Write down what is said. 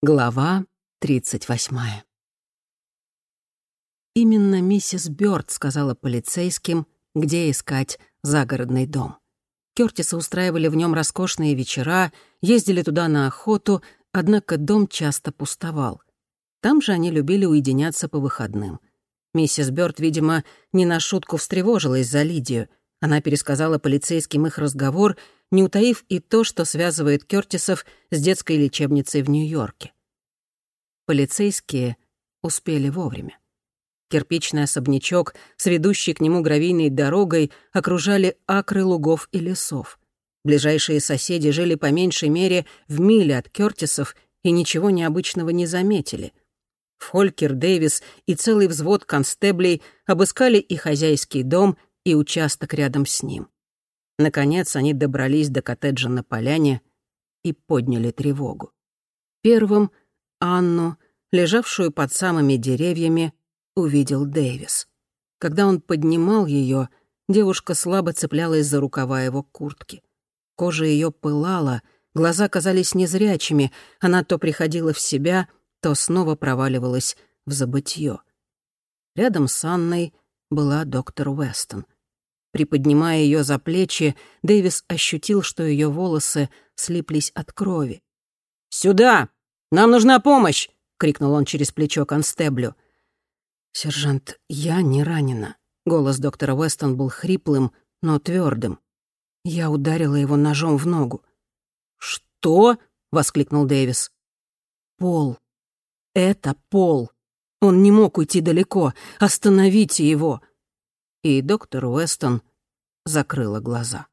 Глава 38 Именно миссис Бёрд сказала полицейским, где искать загородный дом. Кёртисы устраивали в нем роскошные вечера, ездили туда на охоту, однако дом часто пустовал. Там же они любили уединяться по выходным. Миссис Бёрд, видимо, не на шутку встревожилась за Лидию. Она пересказала полицейским их разговор — не утаив и то, что связывает Кёртисов с детской лечебницей в Нью-Йорке. Полицейские успели вовремя. Кирпичный особнячок с ведущей к нему гравийной дорогой окружали акры лугов и лесов. Ближайшие соседи жили по меньшей мере в миле от Кёртисов и ничего необычного не заметили. Фолькер Дэвис и целый взвод констеблей обыскали и хозяйский дом, и участок рядом с ним. Наконец они добрались до коттеджа на поляне и подняли тревогу. Первым Анну, лежавшую под самыми деревьями, увидел Дэвис. Когда он поднимал ее, девушка слабо цеплялась за рукава его куртки. Кожа ее пылала, глаза казались незрячими, она то приходила в себя, то снова проваливалась в забытье. Рядом с Анной была доктор Уэстон — Приподнимая ее за плечи, Дэвис ощутил, что ее волосы слиплись от крови. «Сюда! Нам нужна помощь!» — крикнул он через плечо констеблю. «Сержант, я не ранена». Голос доктора Уэстон был хриплым, но твердым. Я ударила его ножом в ногу. «Что?» — воскликнул Дэвис. «Пол. Это Пол. Он не мог уйти далеко. Остановите его и доктор Уэстон закрыла глаза.